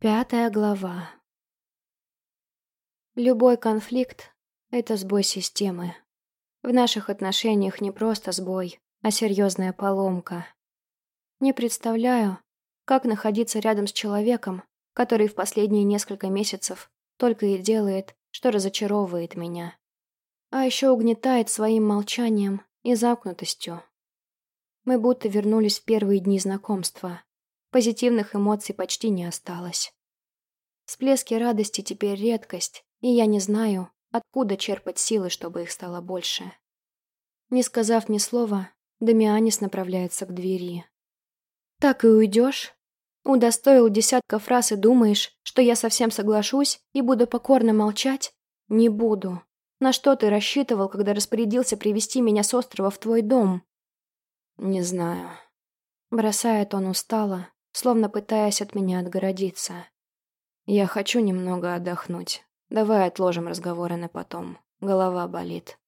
Пятая глава. Любой конфликт — это сбой системы. В наших отношениях не просто сбой, а серьезная поломка. Не представляю, как находиться рядом с человеком, который в последние несколько месяцев только и делает, что разочаровывает меня. А еще угнетает своим молчанием и замкнутостью. Мы будто вернулись в первые дни знакомства. Позитивных эмоций почти не осталось. Всплески радости теперь редкость, и я не знаю, откуда черпать силы, чтобы их стало больше. Не сказав ни слова, Дамианис направляется к двери. «Так и уйдешь? Удостоил десятка фраз и думаешь, что я совсем соглашусь и буду покорно молчать? Не буду. На что ты рассчитывал, когда распорядился привести меня с острова в твой дом?» «Не знаю». Бросает он устало, словно пытаясь от меня отгородиться. «Я хочу немного отдохнуть. Давай отложим разговоры на потом. Голова болит».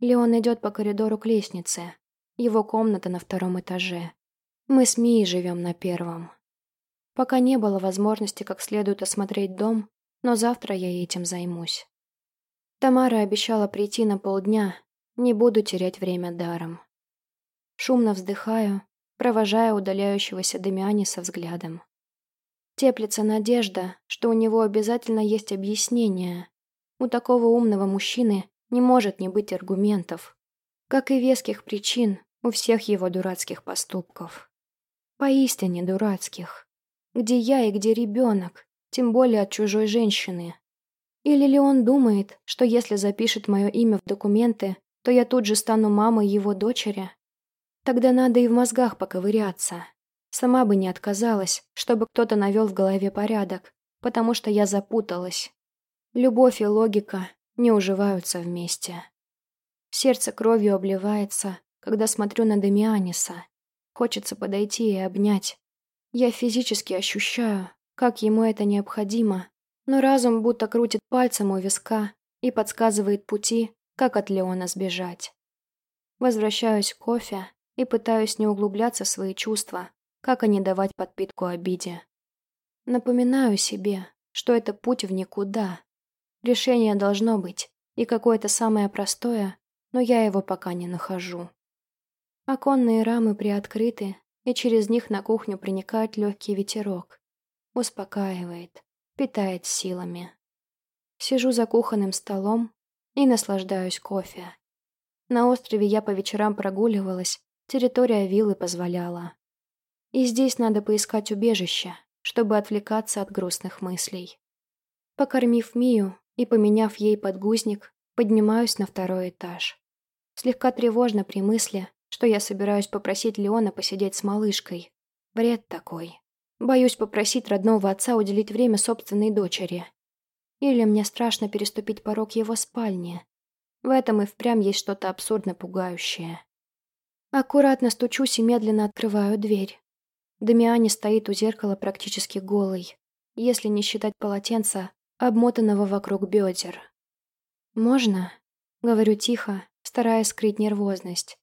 Леон идет по коридору к лестнице. Его комната на втором этаже. Мы с Мией живем на первом. Пока не было возможности как следует осмотреть дом, но завтра я этим займусь. Тамара обещала прийти на полдня, не буду терять время даром. Шумно вздыхаю, провожая удаляющегося Демианиса взглядом. Теплится надежда, что у него обязательно есть объяснение. У такого умного мужчины не может не быть аргументов, как и веских причин у всех его дурацких поступков. Поистине дурацких. Где я и где ребенок, тем более от чужой женщины. Или ли он думает, что если запишет мое имя в документы, то я тут же стану мамой его дочери? Тогда надо и в мозгах поковыряться. Сама бы не отказалась, чтобы кто-то навел в голове порядок, потому что я запуталась. Любовь и логика не уживаются вместе. Сердце кровью обливается, когда смотрю на Демианиса. Хочется подойти и обнять. Я физически ощущаю, как ему это необходимо, но разум будто крутит пальцем у виска и подсказывает пути, как от Леона сбежать. Возвращаюсь к кофе и пытаюсь не углубляться в свои чувства, как и не давать подпитку обиде. Напоминаю себе, что это путь в никуда. Решение должно быть, и какое-то самое простое, но я его пока не нахожу. Оконные рамы приоткрыты, и через них на кухню проникает легкий ветерок. Успокаивает, питает силами. Сижу за кухонным столом и наслаждаюсь кофе. На острове я по вечерам прогуливалась, территория виллы позволяла. И здесь надо поискать убежище, чтобы отвлекаться от грустных мыслей. Покормив Мию и поменяв ей подгузник, поднимаюсь на второй этаж. Слегка тревожно при мысли, что я собираюсь попросить Леона посидеть с малышкой. Бред такой. Боюсь попросить родного отца уделить время собственной дочери. Или мне страшно переступить порог его спальни. В этом и впрямь есть что-то абсурдно пугающее. Аккуратно стучусь и медленно открываю дверь. Дамиани стоит у зеркала практически голый, если не считать полотенца, обмотанного вокруг бедер. «Можно?» — говорю тихо, стараясь скрыть нервозность.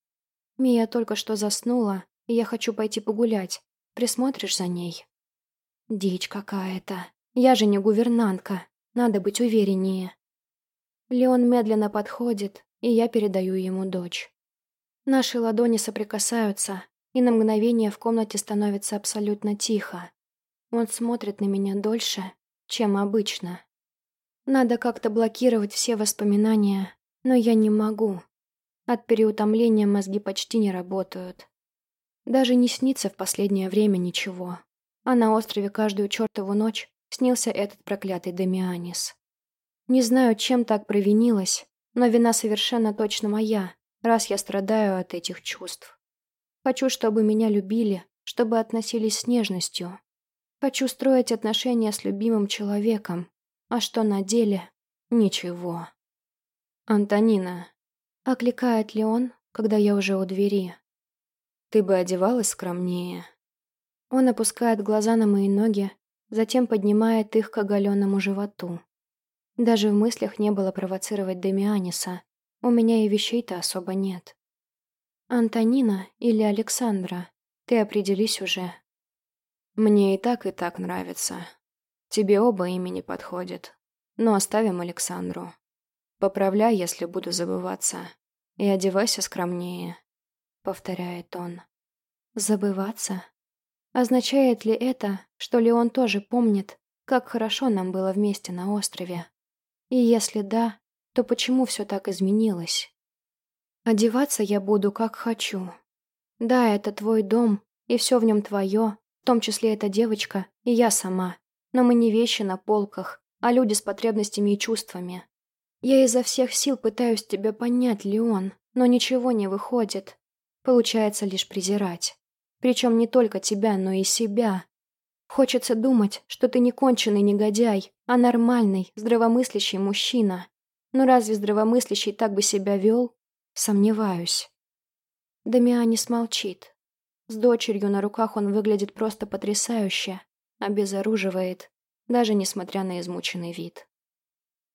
«Мия только что заснула, и я хочу пойти погулять. Присмотришь за ней?» «Дичь какая-то. Я же не гувернантка. Надо быть увереннее». Леон медленно подходит, и я передаю ему дочь. Наши ладони соприкасаются, и на мгновение в комнате становится абсолютно тихо. Он смотрит на меня дольше, чем обычно. Надо как-то блокировать все воспоминания, но я не могу. От переутомления мозги почти не работают. Даже не снится в последнее время ничего. А на острове каждую чертову ночь снился этот проклятый Демианис. Не знаю, чем так провинилась, но вина совершенно точно моя, раз я страдаю от этих чувств. Хочу, чтобы меня любили, чтобы относились с нежностью. Хочу строить отношения с любимым человеком, а что на деле — ничего. «Антонина», — окликает ли он, когда я уже у двери. «Ты бы одевалась скромнее». Он опускает глаза на мои ноги, затем поднимает их к оголенному животу. Даже в мыслях не было провоцировать Демианиса. У меня и вещей-то особо нет. Антонина или Александра? Ты определись уже. Мне и так, и так нравится. Тебе оба имени подходят. Но оставим Александру. Поправляй, если буду забываться. И одевайся скромнее», — повторяет он. «Забываться? Означает ли это, что Леон тоже помнит, как хорошо нам было вместе на острове? И если да, то почему все так изменилось? Одеваться я буду как хочу. Да, это твой дом, и все в нем твое, в том числе эта девочка и я сама. Но мы не вещи на полках, а люди с потребностями и чувствами. Я изо всех сил пытаюсь тебя понять, Леон, но ничего не выходит. Получается лишь презирать. Причем не только тебя, но и себя. Хочется думать, что ты не конченый негодяй, а нормальный, здравомыслящий мужчина. Но разве здравомыслящий так бы себя вел? Сомневаюсь. Дамианис молчит. С дочерью на руках он выглядит просто потрясающе, обезоруживает, даже несмотря на измученный вид.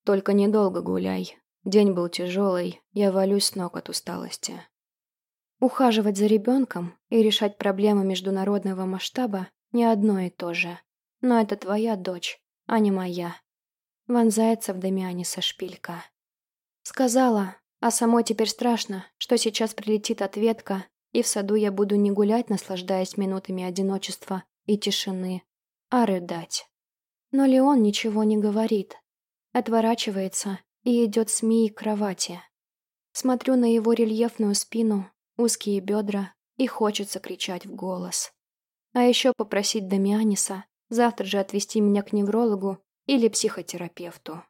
Только недолго гуляй. День был тяжелый, я валюсь с ног от усталости. Ухаживать за ребенком и решать проблемы международного масштаба не одно и то же. Но это твоя дочь, а не моя. Вонзается в Дамианиса шпилька. Сказала, а самой теперь страшно, что сейчас прилетит ответка, и в саду я буду не гулять, наслаждаясь минутами одиночества и тишины, а рыдать. Но Леон ничего не говорит, Отворачивается и идет с Мией к кровати. Смотрю на его рельефную спину, узкие бедра, и хочется кричать в голос. А еще попросить Дамианиса завтра же отвезти меня к неврологу или психотерапевту.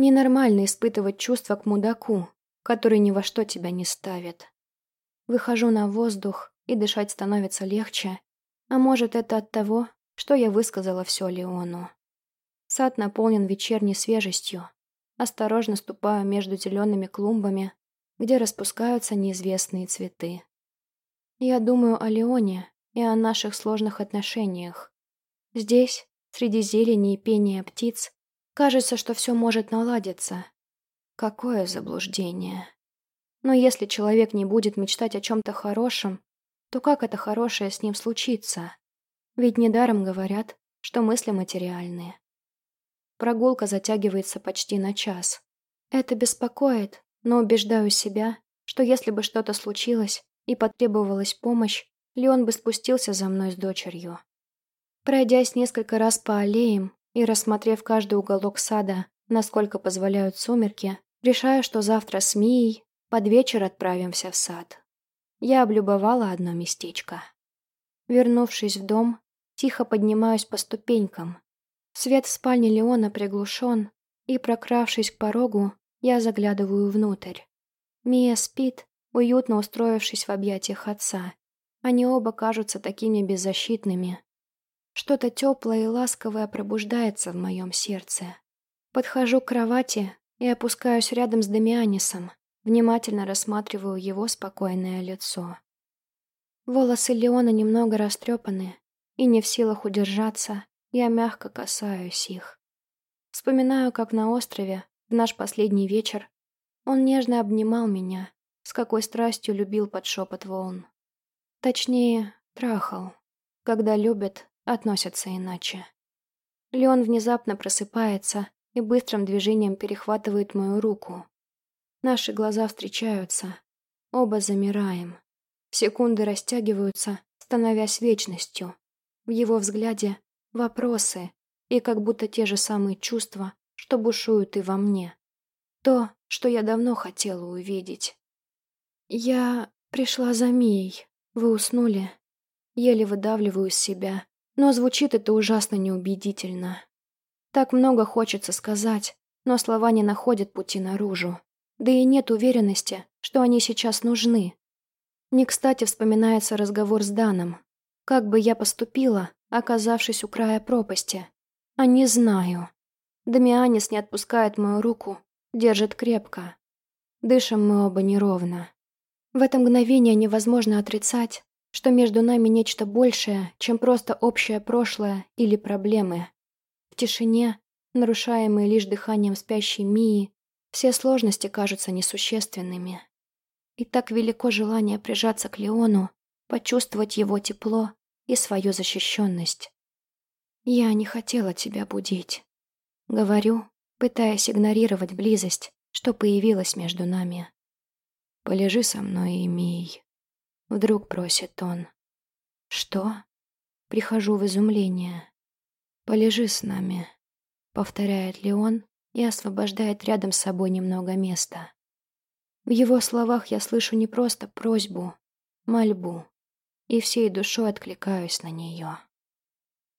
Ненормально испытывать чувства к мудаку, который ни во что тебя не ставит. Выхожу на воздух, и дышать становится легче, а может это от того, что я высказала все Леону. Сад наполнен вечерней свежестью. Осторожно ступаю между зелеными клумбами, где распускаются неизвестные цветы. Я думаю о Леоне и о наших сложных отношениях. Здесь, среди зелени и пения птиц, кажется, что все может наладиться. Какое заблуждение. Но если человек не будет мечтать о чем-то хорошем, то как это хорошее с ним случится? Ведь недаром говорят, что мысли материальные. Прогулка затягивается почти на час. Это беспокоит, но убеждаю себя, что если бы что-то случилось и потребовалась помощь, Леон бы спустился за мной с дочерью. Пройдясь несколько раз по аллеям и рассмотрев каждый уголок сада, насколько позволяют сумерки, решаю, что завтра с Мией под вечер отправимся в сад. Я облюбовала одно местечко. Вернувшись в дом, тихо поднимаюсь по ступенькам, Свет в спальне Леона приглушен, и, прокравшись к порогу, я заглядываю внутрь. Мия спит, уютно устроившись в объятиях отца. Они оба кажутся такими беззащитными. Что-то теплое и ласковое пробуждается в моем сердце. Подхожу к кровати и опускаюсь рядом с Дамианисом, внимательно рассматриваю его спокойное лицо. Волосы Леона немного растрепаны, и не в силах удержаться, я мягко касаюсь их. Вспоминаю, как на острове, в наш последний вечер, он нежно обнимал меня, с какой страстью любил под шепот волн. Точнее, трахал. Когда любят, относятся иначе. Леон внезапно просыпается и быстрым движением перехватывает мою руку. Наши глаза встречаются. Оба замираем. Секунды растягиваются, становясь вечностью. В его взгляде вопросы и как будто те же самые чувства, что бушуют и во мне. То, что я давно хотела увидеть. Я пришла за Мией. Вы уснули. Еле выдавливаю из себя, но звучит это ужасно неубедительно. Так много хочется сказать, но слова не находят пути наружу. Да и нет уверенности, что они сейчас нужны. Не кстати вспоминается разговор с Даном. Как бы я поступила, оказавшись у края пропасти. А не знаю. Дамианис не отпускает мою руку, держит крепко. Дышим мы оба неровно. В это мгновение невозможно отрицать, что между нами нечто большее, чем просто общее прошлое или проблемы. В тишине, нарушаемой лишь дыханием спящей Мии, все сложности кажутся несущественными. И так велико желание прижаться к Леону, почувствовать его тепло, и свою защищенность. Я не хотела тебя будить. Говорю, пытаясь игнорировать близость, что появилась между нами. «Полежи со мной, Мий», — вдруг просит он. «Что?» Прихожу в изумление. «Полежи с нами», — повторяет Леон и освобождает рядом с собой немного места. В его словах я слышу не просто просьбу, мольбу, и всей душой откликаюсь на нее.